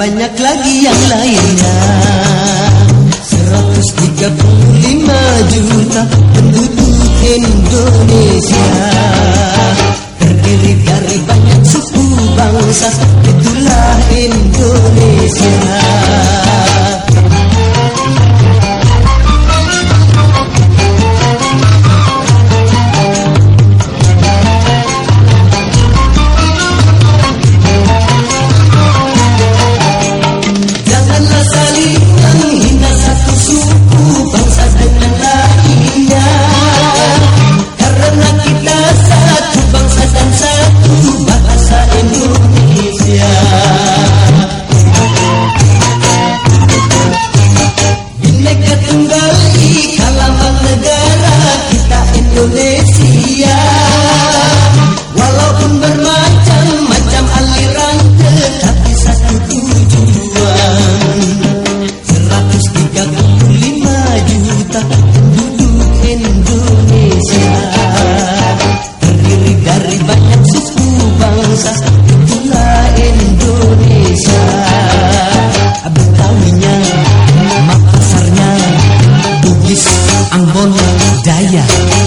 banyak lagi yang lainnya. 135 juta penduduk Indonesia. Terdiri dari banyak suku bangsa Itulah Indonesia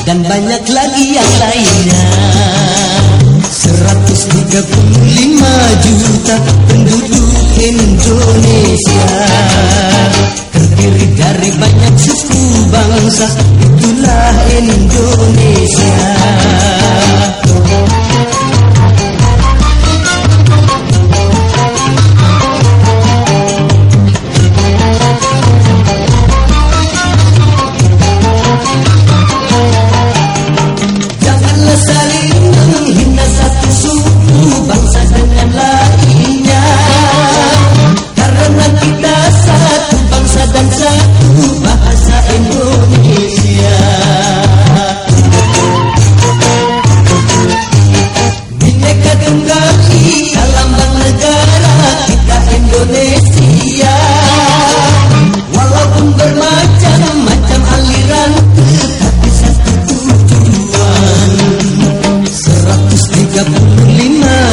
dan banyak lagi yang lainnya. 135 juta penduduk Indonesia. Terdiri dari banyak suku bangsa